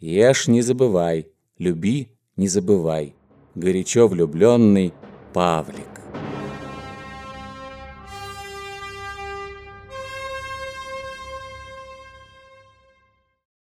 Ешь не забывай, люби не забывай. Горячо влюбленный Павлик.